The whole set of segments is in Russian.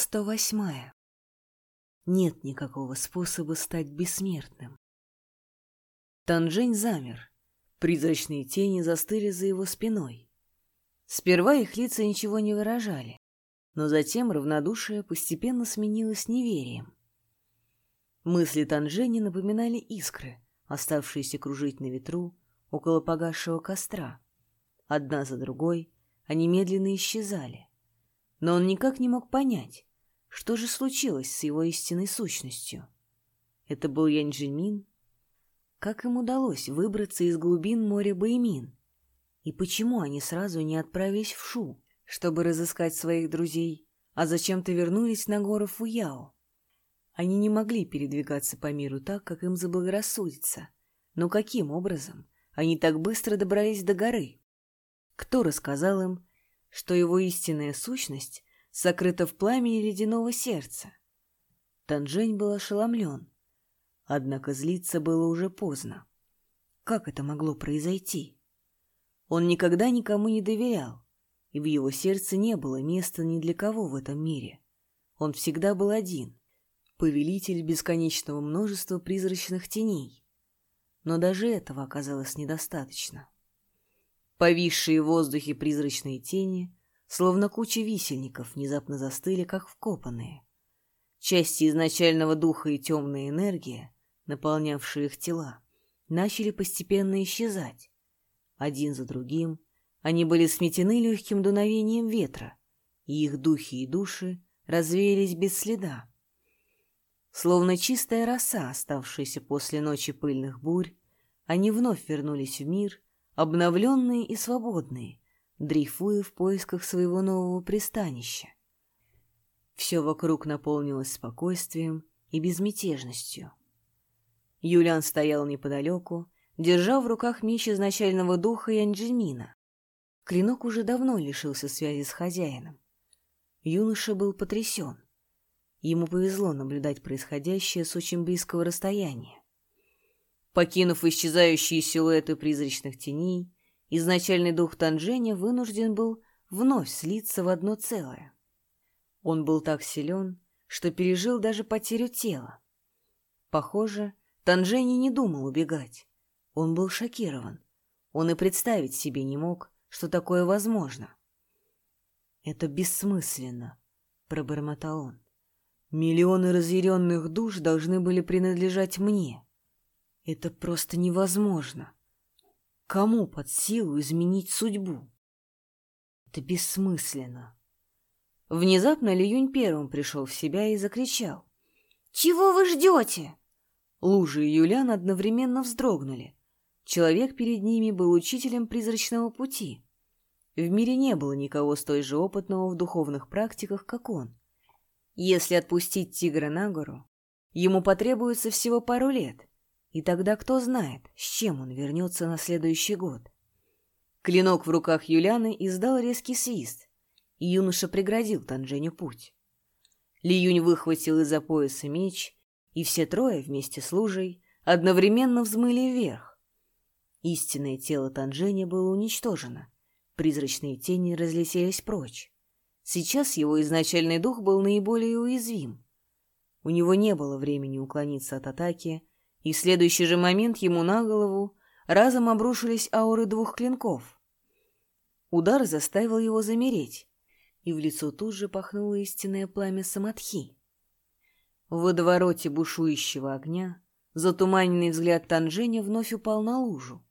Глава 108. Нет никакого способа стать бессмертным. Танжень замер. Призрачные тени застыли за его спиной. Сперва их лица ничего не выражали, но затем равнодушие постепенно сменилось неверием. Мысли Танжени напоминали искры, оставшиеся кружить на ветру около погасшего костра. Одна за другой они медленно исчезали но он никак не мог понять, что же случилось с его истинной сущностью. Это был Янь Джимин? Как им удалось выбраться из глубин моря Баймин? И почему они сразу не отправились в Шу, чтобы разыскать своих друзей, а зачем-то вернулись на гору Фуяо? Они не могли передвигаться по миру так, как им заблагорассудится. Но каким образом они так быстро добрались до горы? Кто рассказал им, что его истинная сущность сокрыта в пламени ледяного сердца. Танжень был ошеломлен. Однако злиться было уже поздно. Как это могло произойти? Он никогда никому не доверял, и в его сердце не было места ни для кого в этом мире. Он всегда был один, повелитель бесконечного множества призрачных теней. Но даже этого оказалось недостаточно. Повисшие в воздухе призрачные тени, словно куча висельников, внезапно застыли, как вкопанные. Части изначального духа и темная энергия, наполнявшие их тела, начали постепенно исчезать. Один за другим они были сметены легким дуновением ветра, и их духи и души развеялись без следа. Словно чистая роса, оставшаяся после ночи пыльных бурь, они вновь вернулись в мир — обновленные и свободные, дрейфуя в поисках своего нового пристанища. Все вокруг наполнилось спокойствием и безмятежностью. Юлиан стоял неподалеку, держа в руках меч изначального духа Янджимина. Клинок уже давно лишился связи с хозяином. Юноша был потрясен. Ему повезло наблюдать происходящее с очень близкого расстояния. Покинув исчезающие силуэты призрачных теней, изначальный дух Танженя вынужден был вновь слиться в одно целое. Он был так силен, что пережил даже потерю тела. Похоже, Танжени не думал убегать. Он был шокирован. Он и представить себе не мог, что такое возможно. «Это бессмысленно», — пробормотал он. «Миллионы разъяренных душ должны были принадлежать мне». Это просто невозможно. Кому под силу изменить судьбу? Это бессмысленно. Внезапно Лиюнь первым пришел в себя и закричал. «Чего вы ждете?» Лужи и Юлян одновременно вздрогнули. Человек перед ними был учителем призрачного пути. В мире не было никого столь же опытного в духовных практиках, как он. Если отпустить тигра на гору, ему потребуется всего пару лет, и тогда кто знает, с чем он вернется на следующий год. Клинок в руках Юляны издал резкий свист, и юноша преградил Танженю путь. Ли Юнь выхватил из-за пояса меч, и все трое вместе с лужей одновременно взмыли вверх. Истинное тело Танжени было уничтожено, призрачные тени разлетелись прочь. Сейчас его изначальный дух был наиболее уязвим. У него не было времени уклониться от атаки, и в следующий же момент ему на голову разом обрушились ауры двух клинков. Удар заставил его замереть, и в лицо тут же пахнуло истинное пламя самадхи. В водовороте бушующего огня затуманенный взгляд Танженя вновь упал на лужу.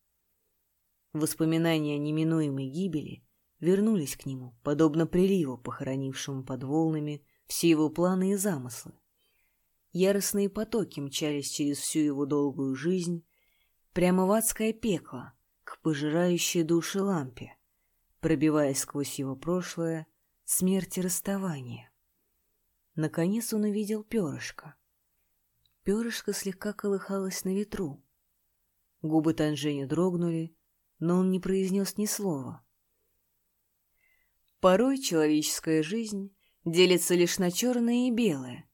Воспоминания о неминуемой гибели вернулись к нему, подобно приливу, похоронившему под волнами все его планы и замыслы. Яростные потоки мчались через всю его долгую жизнь, прямо в адское пекло, к пожирающей души лампе, пробиваясь сквозь его прошлое, смерть и расставание. Наконец он увидел перышко. Перышко слегка колыхалось на ветру. Губы Танжени дрогнули, но он не произнес ни слова. Порой человеческая жизнь делится лишь на черное и белое,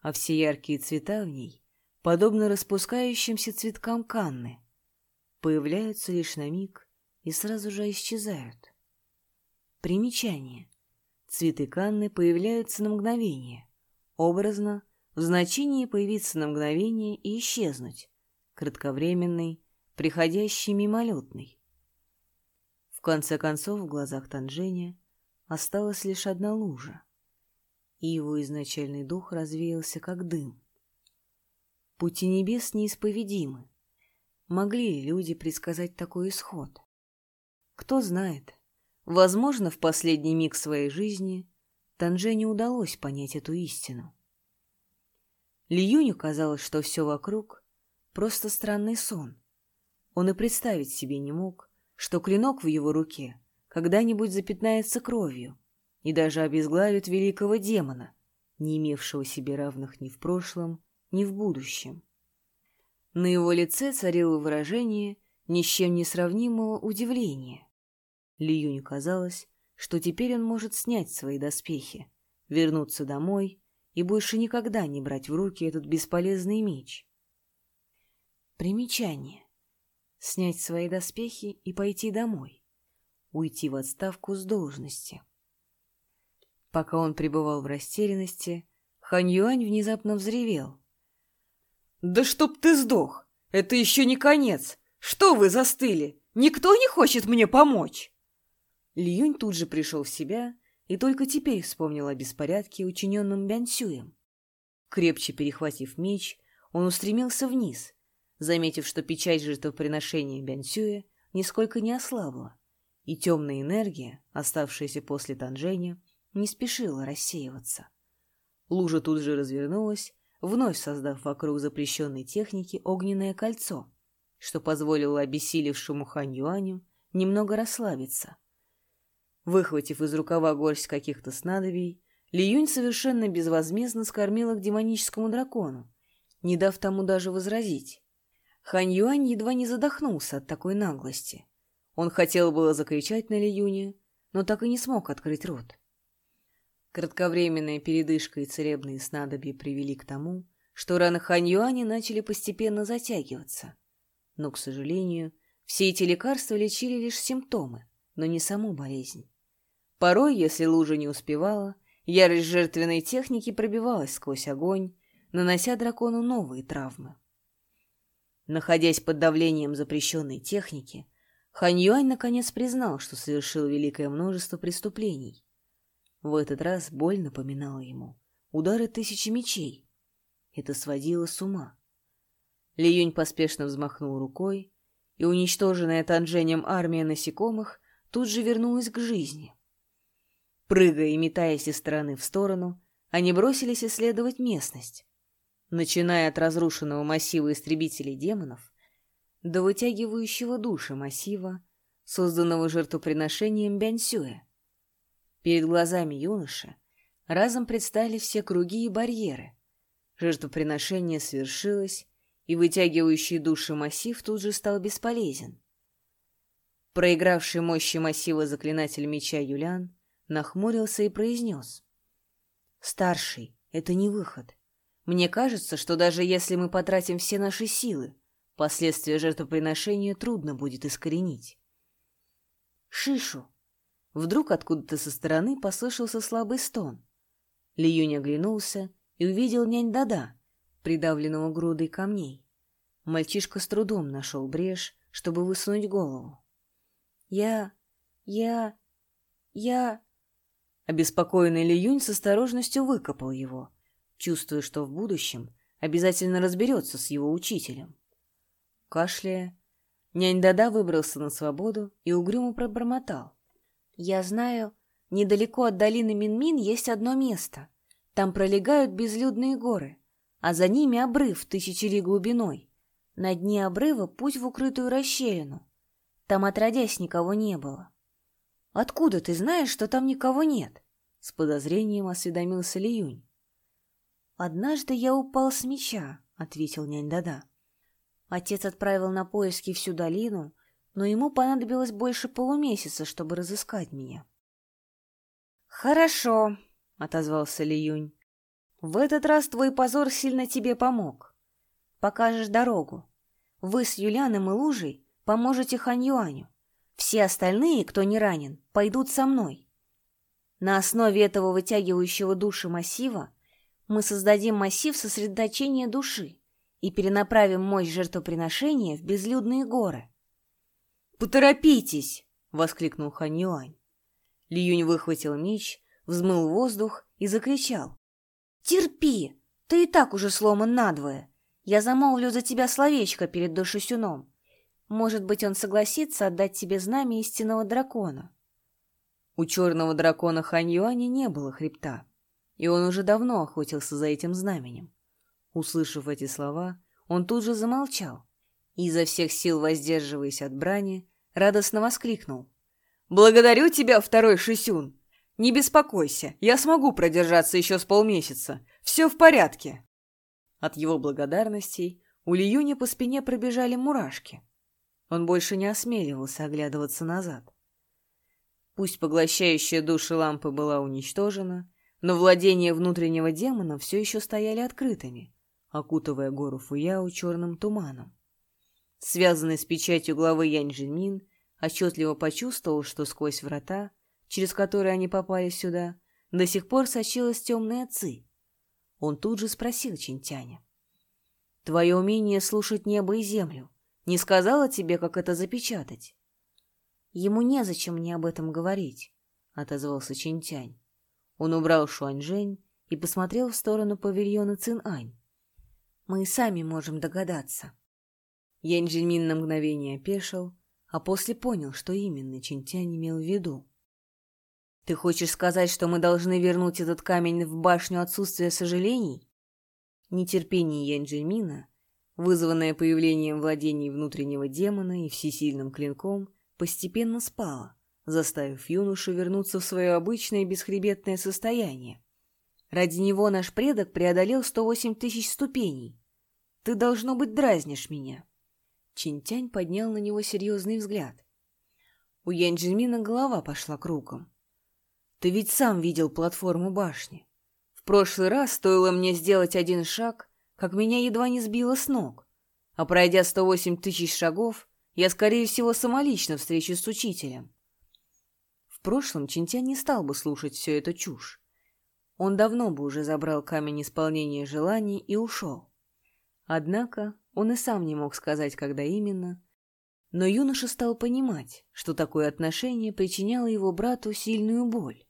а все яркие цвета в ней, подобно распускающимся цветкам канны, появляются лишь на миг и сразу же исчезают. Примечание. Цветы канны появляются на мгновение. Образно, в значении появиться на мгновение и исчезнуть. Кратковременный, приходящий мимолетный. В конце концов, в глазах Танжения осталась лишь одна лужа, и его изначальный дух развеялся, как дым. Пути небес неисповедимы. Могли ли люди предсказать такой исход? Кто знает. Возможно, в последний миг своей жизни Танжене удалось понять эту истину. Лиюню казалось, что все вокруг — просто странный сон. Он и представить себе не мог, что клинок в его руке когда-нибудь запятнается кровью и даже обезглавит великого демона, не имевшего себе равных ни в прошлом, ни в будущем. На его лице царило выражение ни с чем не сравнимого удивления. Лиюню казалось, что теперь он может снять свои доспехи, вернуться домой и больше никогда не брать в руки этот бесполезный меч. Примечание снять свои доспехи и пойти домой, уйти в отставку с должности. Пока он пребывал в растерянности, Хань Юань внезапно взревел. «Да чтоб ты сдох! Это еще не конец! Что вы застыли? Никто не хочет мне помочь!» Льюнь тут же пришел в себя и только теперь вспомнил о беспорядке, учиненном Бянсюем. Крепче перехватив меч, он устремился вниз, заметив, что печать жертвоприношения Бянсюя нисколько не ослабла, и темная энергия, оставшаяся после Танжэня, не спешила рассеиваться. Лужа тут же развернулась, вновь создав вокруг запрещенной техники огненное кольцо, что позволило обессилевшему Хань Юаню немного расслабиться. Выхватив из рукава горсть каких-то снадобий, Ли Юнь совершенно безвозмездно скормила к демоническому дракону, не дав тому даже возразить. Хань Юань едва не задохнулся от такой наглости. Он хотел было закричать на Ли Юне, но так и не смог открыть рот. Кратковременная передышка и целебные снадобья привели к тому, что раны Хань Юаня начали постепенно затягиваться. Но, к сожалению, все эти лекарства лечили лишь симптомы, но не саму болезнь. Порой, если лужа не успевала, ярость жертвенной техники пробивалась сквозь огонь, нанося дракону новые травмы. Находясь под давлением запрещенной техники, Хань Юань наконец признал, что совершил великое множество преступлений. В этот раз боль напоминала ему удары тысячи мечей. Это сводило с ума. Ли Юнь поспешно взмахнул рукой, и уничтоженная Танженем армия насекомых тут же вернулась к жизни. Прыгая и метаясь из стороны в сторону, они бросились исследовать местность начиная от разрушенного массива истребителей демонов до вытягивающего души массива, созданного жертвоприношением Бянсюэ. Перед глазами юноши разом предстали все круги и барьеры. Жертвоприношение свершилось, и вытягивающий души массив тут же стал бесполезен. Проигравший мощи массива заклинатель меча Юлян нахмурился и произнес. «Старший, это не выход. Мне кажется, что даже если мы потратим все наши силы, последствия жертвоприношения трудно будет искоренить. Шишу! Вдруг откуда-то со стороны послышался слабый стон. Лиюнь оглянулся и увидел нянь Дада, придавленного грудой камней. Мальчишка с трудом нашел брешь, чтобы высунуть голову. «Я... я... я...» Обеспокоенный Лиюнь с осторожностью выкопал его — чувствуя, что в будущем обязательно разберется с его учителем. Кашляя, нянь Дада выбрался на свободу и угрюмо пробормотал. «Я знаю, недалеко от долины Минмин -Мин есть одно место. Там пролегают безлюдные горы, а за ними обрыв тысячи ли глубиной. На дне обрыва путь в укрытую расщелину. Там отродясь никого не было». «Откуда ты знаешь, что там никого нет?» — с подозрением осведомился Лиюнь. «Однажды я упал с меча», — ответил нянь Дада. Отец отправил на поиски всю долину, но ему понадобилось больше полумесяца, чтобы разыскать меня. «Хорошо», — отозвался Ли Юнь. «В этот раз твой позор сильно тебе помог. Покажешь дорогу. Вы с Юляном и Лужей поможете Хань Юаню. Все остальные, кто не ранен, пойдут со мной». На основе этого вытягивающего души массива мы создадим массив сосредоточения души и перенаправим мощь жертвоприношения в безлюдные горы. «Поторопитесь!» — воскликнул Хан Юань. Ли Юнь выхватил меч, взмыл воздух и закричал. «Терпи! Ты и так уже сломан надвое. Я замолвлю за тебя словечко перед Душисюном. Может быть, он согласится отдать тебе знамя истинного дракона». У черного дракона Хань Юаня не было хребта, и он уже давно охотился за этим знаменем. Услышав эти слова, он тут же замолчал и, изо всех сил воздерживаясь от брани, радостно воскликнул. «Благодарю тебя, второй Шисюн! Не беспокойся, я смогу продержаться еще с полмесяца. Все в порядке!» От его благодарностей у Лиюни по спине пробежали мурашки. Он больше не осмеливался оглядываться назад. Пусть поглощающая души лампы была уничтожена, но владения внутреннего демона все еще стояли открытыми, окутывая гору Фуяо черным туманом. Связанный с печатью главы Янь Жинмин, отчетливо почувствовал, что сквозь врата, через которые они попали сюда, до сих пор сочилась темная ци. Он тут же спросил Чинтяня. «Твое умение слушать небо и землю не сказала тебе, как это запечатать?» «Ему незачем мне об этом говорить», — отозвался Чинтянь. Он убрал Шуаньжэнь и посмотрел в сторону павильона Цин-Ань. «Мы сами можем догадаться». Янь Джинмин на мгновение опешил, а после понял, что именно Чинтянь имел в виду. «Ты хочешь сказать, что мы должны вернуть этот камень в башню отсутствия сожалений?» Нетерпение Янь Джинмина, вызванное появлением владений внутреннего демона и всесильным клинком, постепенно спало, заставив юношу вернуться в свое обычное бесхребетное состояние. «Ради него наш предок преодолел 108 тысяч ступеней. Ты, должно быть, дразнишь меня». Чинтянь поднял на него серьезный взгляд. У Янджимина голова пошла кругом. «Ты ведь сам видел платформу башни. В прошлый раз стоило мне сделать один шаг, как меня едва не сбило с ног. А пройдя 108 тысяч шагов, я, скорее всего, самолично встречусь с учителем». В прошлом Чинтянь не стал бы слушать всю эту чушь. Он давно бы уже забрал камень исполнения желаний и ушел. Однако он и сам не мог сказать, когда именно, но юноша стал понимать, что такое отношение причиняло его брату сильную боль.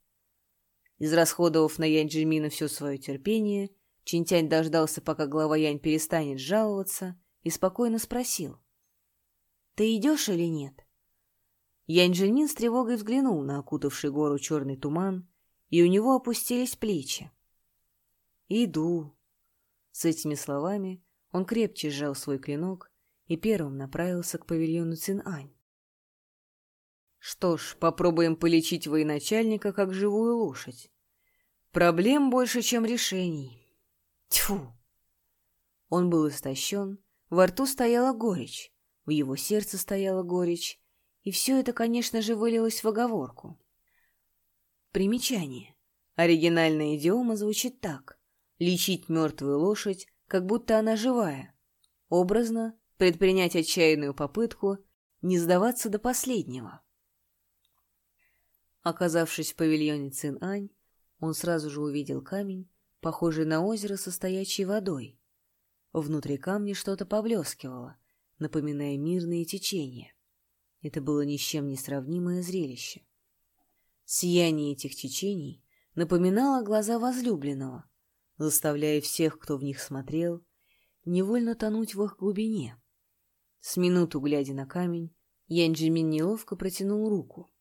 Израсходовав на Янь Джимина все свое терпение, Чинтянь дождался, пока глава Янь перестанет жаловаться, и спокойно спросил. «Ты идешь или нет?» Янь Джимин с тревогой взглянул на окутавший гору черный туман, и у него опустились плечи. «Иду». С этими словами он крепче сжал свой клинок и первым направился к павильону Цин-Ань. Что ж, попробуем полечить военачальника как живую лошадь. Проблем больше, чем решений. Тьфу! Он был истощен, во рту стояла горечь, в его сердце стояла горечь, и все это, конечно же, вылилось в оговорку. Примечание. Оригинальная идиома звучит так. Лечить мертвую лошадь как будто она живая. Образно предпринять отчаянную попытку не сдаваться до последнего. Оказавшись в павильоне Цин-Ань, он сразу же увидел камень, похожий на озеро со стоячей водой. Внутри камня что-то поблескивало, напоминая мирные течения. Это было ни с чем не сравнимое зрелище. Сияние этих течений напоминало глаза возлюбленного, заставляя всех, кто в них смотрел, невольно тонуть в их глубине. С минуту глядя на камень, Янджимин неловко протянул руку.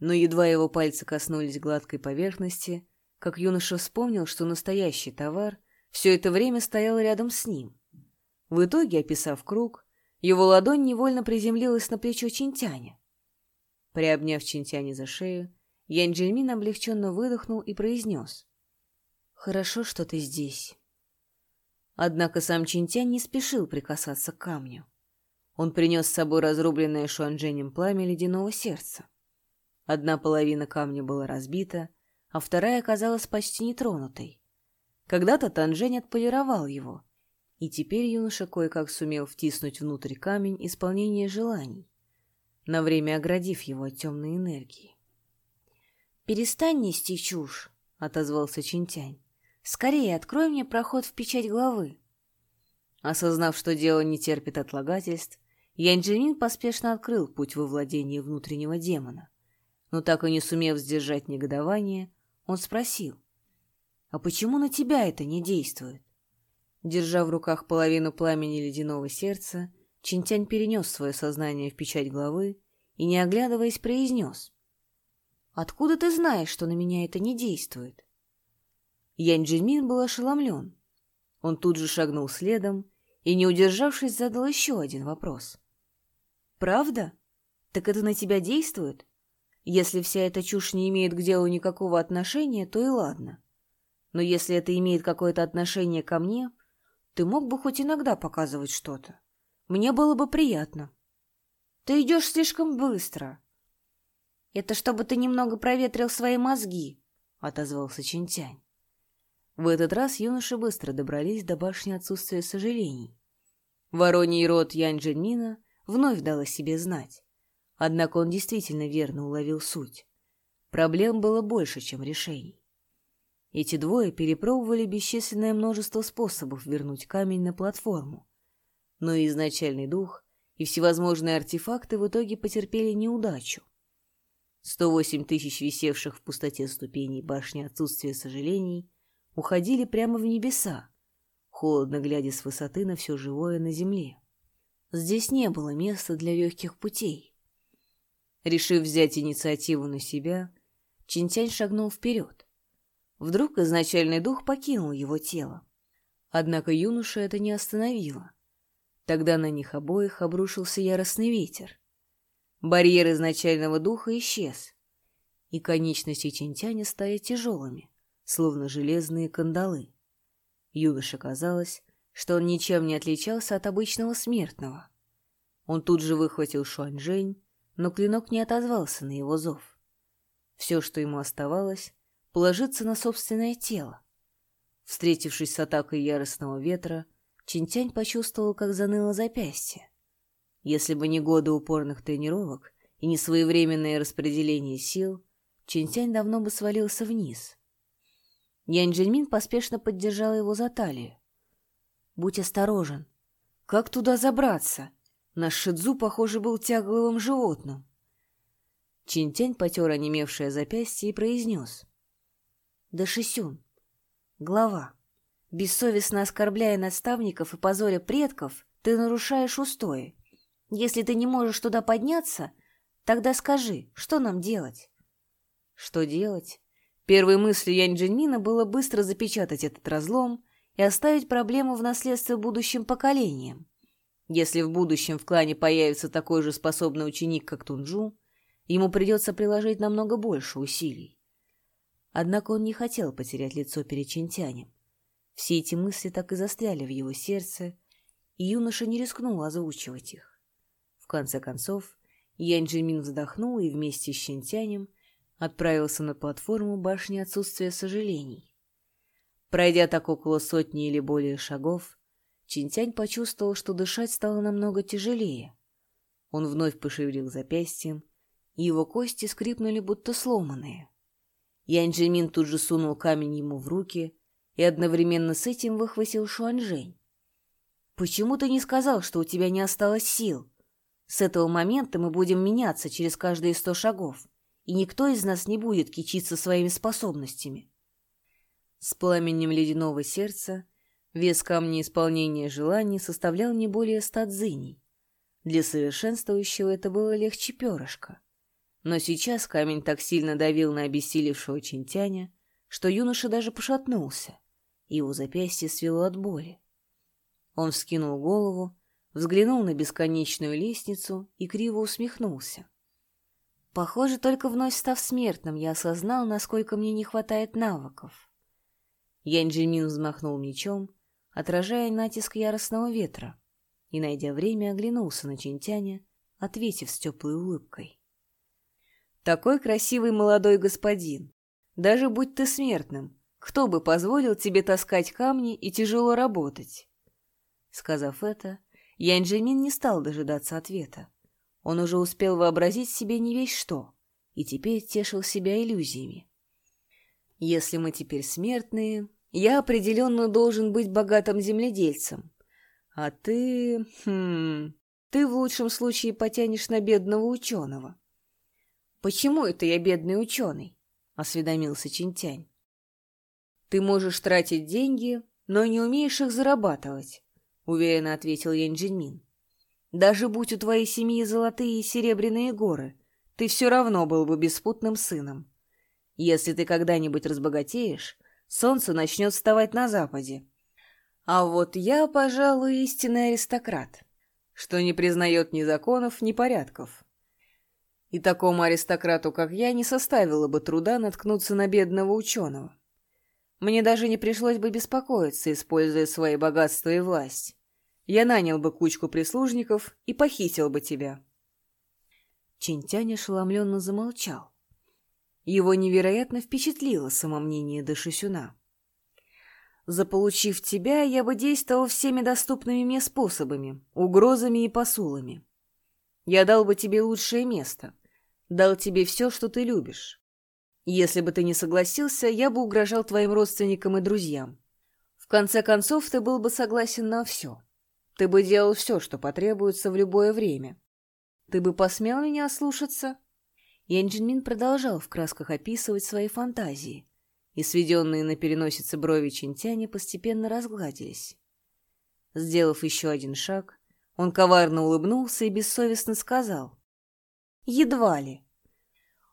Но едва его пальцы коснулись гладкой поверхности, как юноша вспомнил, что настоящий товар все это время стоял рядом с ним. В итоге, описав круг, его ладонь невольно приземлилась на плечо Чинтяня. Приобняв Чинтяня за шею, Янджельмин облегченно выдохнул и произнес. Хорошо, что ты здесь. Однако сам Чинтянь не спешил прикасаться к камню. Он принес с собой разрубленное шуанженем пламя ледяного сердца. Одна половина камня была разбита, а вторая оказалась почти нетронутой. Когда-то Танжень отполировал его, и теперь юноша кое-как сумел втиснуть внутрь камень исполнение желаний, на время оградив его от темной энергии. «Перестань нести чушь», — отозвался Чинтянь. «Скорее открой мне проход в печать главы». Осознав, что дело не терпит отлагательств, Янь поспешно открыл путь во владение внутреннего демона. Но так и не сумев сдержать негодование, он спросил, «А почему на тебя это не действует?» Держа в руках половину пламени ледяного сердца, Чинтянь перенес свое сознание в печать главы и, не оглядываясь, произнес, «Откуда ты знаешь, что на меня это не действует?» Янь Джинмин был ошеломлен. Он тут же шагнул следом и, не удержавшись, задал еще один вопрос. «Правда? Так это на тебя действует? Если вся эта чушь не имеет к делу никакого отношения, то и ладно. Но если это имеет какое-то отношение ко мне, ты мог бы хоть иногда показывать что-то. Мне было бы приятно. Ты идешь слишком быстро. Это чтобы ты немного проветрил свои мозги, — отозвался Чинтянь. В этот раз юноши быстро добрались до башни отсутствия сожалений. Вороний рот Янь Джинмина вновь дал о себе знать. Однако он действительно верно уловил суть. Проблем было больше, чем решений. Эти двое перепробовали бесчисленное множество способов вернуть камень на платформу. Но и изначальный дух, и всевозможные артефакты в итоге потерпели неудачу. 108 тысяч висевших в пустоте ступеней башни отсутствия сожалений уходили прямо в небеса, холодно глядя с высоты на все живое на земле. Здесь не было места для легких путей. Решив взять инициативу на себя, Чинтянь шагнул вперед. Вдруг изначальный дух покинул его тело. Однако юноша это не остановило. Тогда на них обоих обрушился яростный ветер. Барьер изначального духа исчез, и конечности Чинтяня стали тяжелыми, словно железные кандалы. Юноше казалось, что он ничем не отличался от обычного смертного. Он тут же выхватил Шуаньжэнь, но клинок не отозвался на его зов. Все, что ему оставалось, положиться на собственное тело. Встретившись с атакой яростного ветра, Чинтянь почувствовал, как заныло запястье. Если бы не годы упорных тренировок и не своевременное распределение сил, Чинтянь давно бы свалился вниз. Янь Джиньмин поспешно поддержала его за талию. Будь осторожен. Как туда забраться? Наш Шидзу, похоже, был тягловым животным. Чинтянь потер онемевшее запястье и произнес. Да Шисюн, глава, бессовестно оскорбляя наставников и позоря предков, ты нарушаешь устои. Если ты не можешь туда подняться, тогда скажи, что нам делать? Что делать? Первой мыслью Янь Джинмина было быстро запечатать этот разлом и оставить проблему в наследство будущим поколениям. Если в будущем в клане появится такой же способный ученик, как Тунджу, ему придется приложить намного больше усилий. Однако он не хотел потерять лицо перед Чинтянем. Все эти мысли так и застряли в его сердце, и юноша не рискнул озвучивать их. В конце концов, Янь Джимин вздохнул и вместе с Чинтянем отправился на платформу башни отсутствия сожалений. Пройдя так около сотни или более шагов, Чинтянь почувствовал, что дышать стало намного тяжелее. Он вновь пошевелил запястьем, и его кости скрипнули, будто сломанные. Янь Джимин тут же сунул камень ему в руки и одновременно с этим выхватил Шуанжэнь. «Почему ты не сказал, что у тебя не осталось сил? С этого момента мы будем меняться через каждые сто шагов, и никто из нас не будет кичиться своими способностями». С пламенем ледяного сердца вес камня исполнения желаний составлял не более ста дзыней. Для совершенствующего это было легче перышка. Но сейчас камень так сильно давил на обессилевшего Чинтяня, что юноша даже пошатнулся, и его запястье свело от боли. Он вскинул голову, взглянул на бесконечную лестницу и криво усмехнулся. Похоже, только вновь став смертным, я осознал, насколько мне не хватает навыков. Янь Джимин взмахнул мечом, отражая натиск яростного ветра, и, найдя время, оглянулся на Чинтяня, ответив с теплой улыбкой. «Такой красивый молодой господин! Даже будь ты смертным, кто бы позволил тебе таскать камни и тяжело работать?» Сказав это, Янь Джимин не стал дожидаться ответа. Он уже успел вообразить себе не весь что и теперь тешил себя иллюзиями. Если мы теперь смертные, я определенно должен быть богатым земледельцем. А ты... Хм... Ты в лучшем случае потянешь на бедного ученого. «Почему это я бедный ученый?» — осведомился Чинтянь. «Ты можешь тратить деньги, но не умеешь их зарабатывать», — уверенно ответил Янь Джинмин. «Даже будь у твоей семьи золотые и серебряные горы, ты все равно был бы беспутным сыном. Если ты когда-нибудь разбогатеешь, солнце начнет вставать на западе. А вот я, пожалуй, истинный аристократ, что не признает ни законов, ни порядков. И такому аристократу, как я, не составило бы труда наткнуться на бедного ученого. Мне даже не пришлось бы беспокоиться, используя свои богатства и власть. Я нанял бы кучку прислужников и похитил бы тебя. Чинтянь ошеломленно замолчал. Его невероятно впечатлило самомнение Дашисюна. «Заполучив тебя, я бы действовал всеми доступными мне способами, угрозами и посулами. Я дал бы тебе лучшее место, дал тебе все, что ты любишь. Если бы ты не согласился, я бы угрожал твоим родственникам и друзьям. В конце концов, ты был бы согласен на все. Ты бы делал все, что потребуется в любое время. Ты бы посмел меня ослушаться?» Янджинмин продолжал в красках описывать свои фантазии, и сведенные на переносице брови Чинтяня постепенно разгладились. Сделав еще один шаг, он коварно улыбнулся и бессовестно сказал. Едва ли.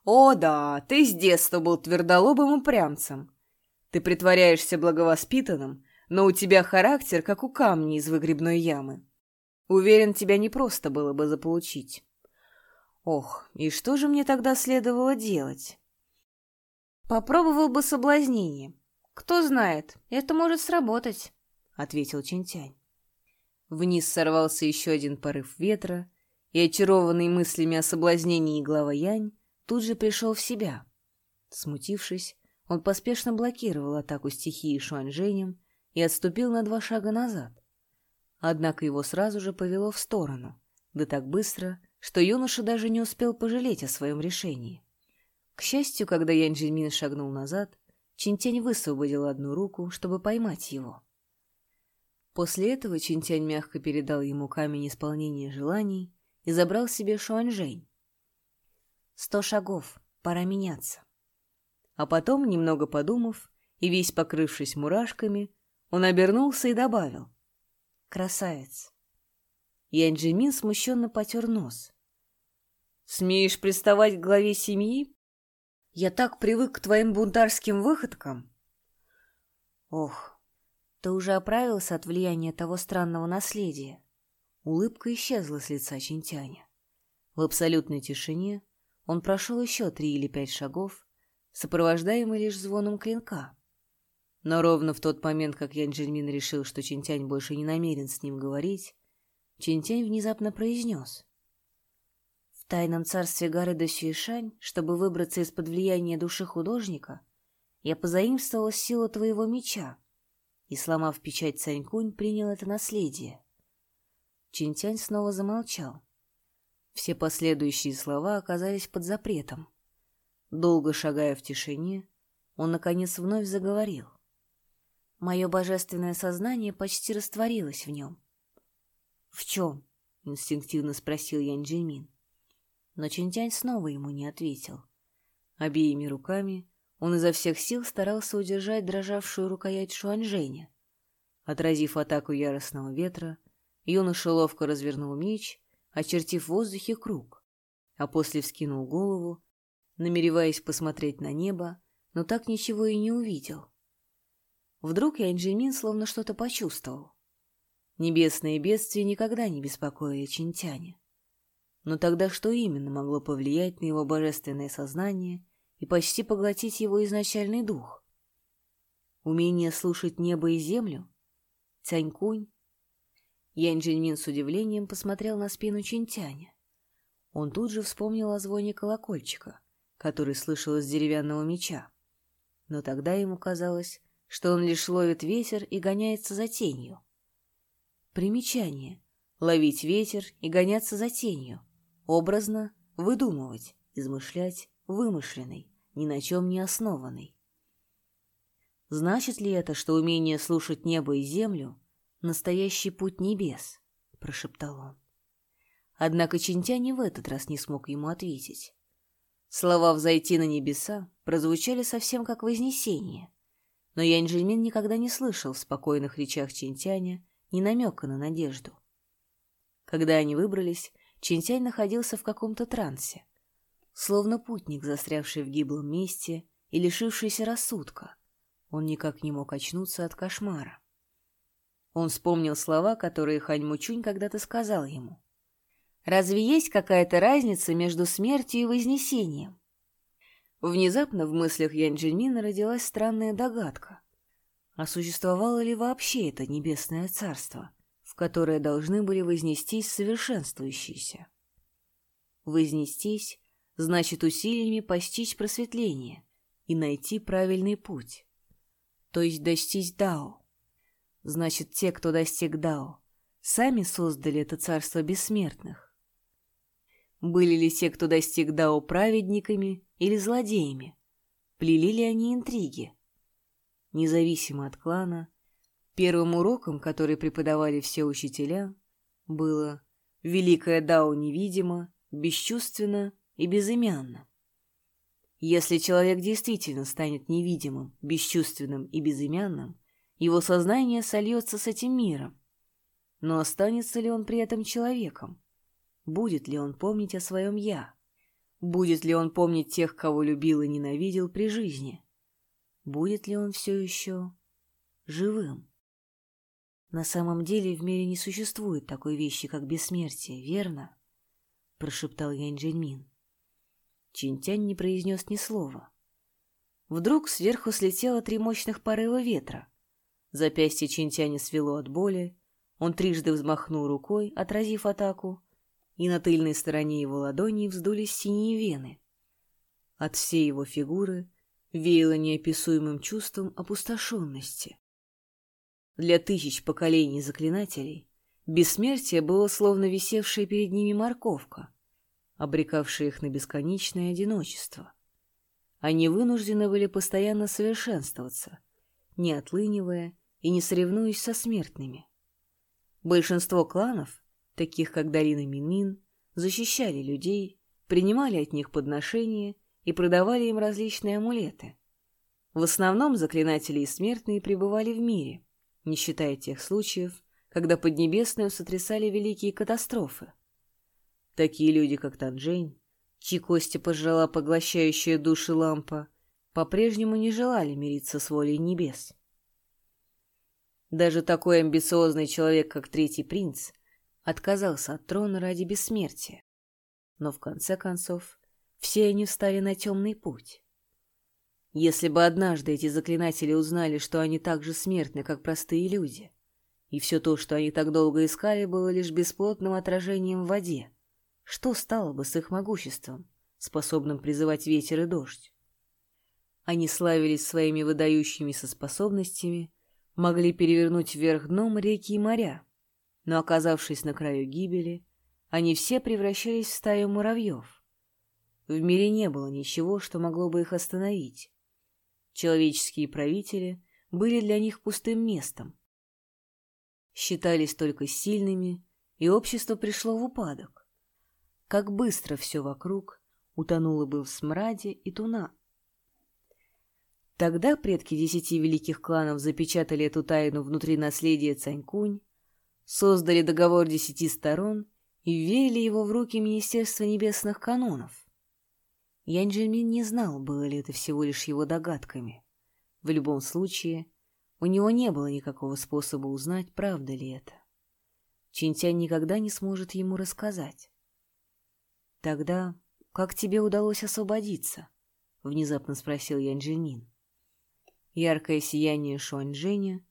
О, да, ты с детства был твердолобым упрямцем. Ты притворяешься благовоспитанным, но у тебя характер, как у камня из выгребной ямы. Уверен, тебя не просто было бы заполучить. Ох, и что же мне тогда следовало делать? Попробовал бы соблазнение. Кто знает, это может сработать, — ответил Чинтянь. Вниз сорвался еще один порыв ветра, и, очарованный мыслями о соблазнении глава Янь, тут же пришел в себя. Смутившись, он поспешно блокировал атаку стихии Шуанжэнем и отступил на два шага назад. Однако его сразу же повело в сторону, да так быстро, что юноша даже не успел пожалеть о своем решении. К счастью, когда Янь Джинмин шагнул назад, Чинтянь высвободил одну руку, чтобы поймать его. После этого Чинтянь мягко передал ему камень исполнения желаний и забрал себе Шуанжэнь. Сто шагов, пора меняться. А потом, немного подумав и весь покрывшись мурашками, он обернулся и добавил. «Красавец!» Янь Джимин смущенно потер нос. «Смеешь приставать к главе семьи? Я так привык к твоим бунтарским выходкам!» «Ох, ты уже оправился от влияния того странного наследия?» Улыбка исчезла с лица Чинтяня. В абсолютной тишине он прошел еще три или пять шагов, сопровождаемый лишь звоном клинка. Но ровно в тот момент, как Ян Джельмин решил, что Чинтянь больше не намерен с ним говорить, Чинтянь внезапно произнес. «В тайном царстве горы Досюишань, чтобы выбраться из-под влияния души художника, я позаимствовал силу твоего меча и, сломав печать Цанькунь, принял это наследие. Чинтянь снова замолчал. Все последующие слова оказались под запретом. Долго шагая в тишине, он, наконец, вновь заговорил. Мое божественное сознание почти растворилось в нем. — В чем? — инстинктивно спросил Янь Джимин. Но Чинтянь снова ему не ответил. Обеими руками он изо всех сил старался удержать дрожавшую рукоять Шуанжэня. Отразив атаку яростного ветра, Юноша ловко развернул меч, очертив в воздухе круг, а после вскинул голову, намереваясь посмотреть на небо, но так ничего и не увидел. Вдруг Янджимин словно что-то почувствовал. Небесные бедствия никогда не беспокоили Чинтяня. Но тогда что именно могло повлиять на его божественное сознание и почти поглотить его изначальный дух? Умение слушать небо и землю? Цянькунь? Янь Джиньмин с удивлением посмотрел на спину Чинтяня. Он тут же вспомнил о звоне колокольчика, который слышал из деревянного меча. Но тогда ему казалось, что он лишь ловит ветер и гоняется за тенью. Примечание. Ловить ветер и гоняться за тенью. Образно выдумывать, измышлять, вымышленный, ни на чем не основанный. Значит ли это, что умение слушать небо и землю — настоящий путь небес? — прошептал он. Однако Чинтяни в этот раз не смог ему ответить. Слова «взойти на небеса» прозвучали совсем как вознесение, но Янь-Джельмин никогда не слышал в спокойных речах Чинтяня ни намека на надежду. Когда они выбрались, Чинтянь находился в каком-то трансе, словно путник, застрявший в гиблом месте и лишившийся рассудка. Он никак не мог очнуться от кошмара. Он вспомнил слова, которые Хань Мучунь когда-то сказал ему. «Разве есть какая-то разница между смертью и вознесением?» Внезапно в мыслях Янь Джельмина родилась странная догадка. А существовало ли вообще это небесное царство, в которое должны были вознестись совершенствующиеся? Вознестись значит усилиями постичь просветление и найти правильный путь, то есть достичь Дао. Значит, те, кто достиг Дао, сами создали это царство бессмертных. Были ли те, кто достиг Дао, праведниками или злодеями? Плели ли они интриги? Независимо от клана, первым уроком, который преподавали все учителя, было «Великое Дао невидимо, бесчувственно и безымянно». Если человек действительно станет невидимым, бесчувственным и безымянным, его сознание сольется с этим миром. Но останется ли он при этом человеком? Будет ли он помнить о своем «я»? Будет ли он помнить тех, кого любил и ненавидел при жизни? Будет ли он все еще живым? На самом деле в мире не существует такой вещи, как бессмертие, верно? Прошептал Янь Джельмин. Чинтянь не произнес ни слова. Вдруг сверху слетело три мощных порыва ветра. Запястье Чинтяня свело от боли, он трижды взмахнул рукой, отразив атаку, и на тыльной стороне его ладони вздулись синие вены. От всей его фигуры веяло неописуемым чувством опустошенности. Для тысяч поколений заклинателей бессмертие было словно висевшая перед ними морковка, обрекавшая их на бесконечное одиночество. Они вынуждены были постоянно совершенствоваться, не отлынивая и не соревнуясь со смертными. Большинство кланов таких как Долина Минмин, защищали людей, принимали от них подношения и продавали им различные амулеты. В основном заклинатели и смертные пребывали в мире, не считая тех случаев, когда Поднебесную сотрясали великие катастрофы. Такие люди, как Танжень, чьи кости пожрала поглощающая души лампа, по-прежнему не желали мириться с волей небес. Даже такой амбициозный человек, как Третий Принц, отказался от трона ради бессмертия. Но в конце концов все они встали на темный путь. Если бы однажды эти заклинатели узнали, что они так же смертны, как простые люди, и все то, что они так долго искали, было лишь бесплотным отражением в воде, что стало бы с их могуществом, способным призывать ветер и дождь? Они славились своими выдающимися способностями, могли перевернуть вверх дном реки и моря, но, оказавшись на краю гибели, они все превращались в стаю муравьев. В мире не было ничего, что могло бы их остановить. Человеческие правители были для них пустым местом. Считались только сильными, и общество пришло в упадок. Как быстро все вокруг утонуло бы в смраде и туна. Тогда предки десяти великих кланов запечатали эту тайну внутри наследия Цанькунь, создали договор десяти сторон и ввели его в руки Министерства небесных канонов. Янь Джельмин не знал, было ли это всего лишь его догадками. В любом случае, у него не было никакого способа узнать, правда ли это. Чинтянь никогда не сможет ему рассказать. «Тогда как тебе удалось освободиться?» — внезапно спросил Янь Джельмин. Яркое сияние Шуаньжэня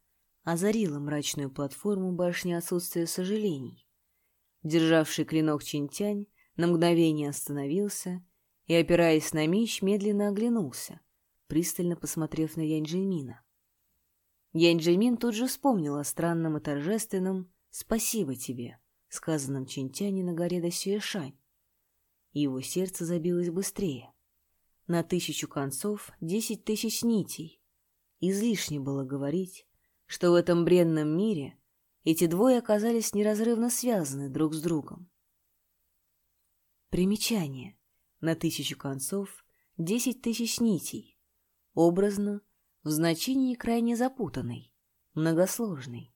озарила мрачную платформу башни отсутствия сожалений. Державший клинок Чинтянь на мгновение остановился и, опираясь на меч, медленно оглянулся, пристально посмотрев на. Янь-Джельмин тут же вспомнил о странном и торжественном «Спасибо тебе», сказанном Чинтяне на горе Досюэшань, и его сердце забилось быстрее. На тысячу концов десять тысяч нитей. Излишне было говорить, что в этом бренном мире эти двое оказались неразрывно связаны друг с другом. Примечание. На тысячу концов десять тысяч нитей. Образно, в значении крайне запутанный, многосложный.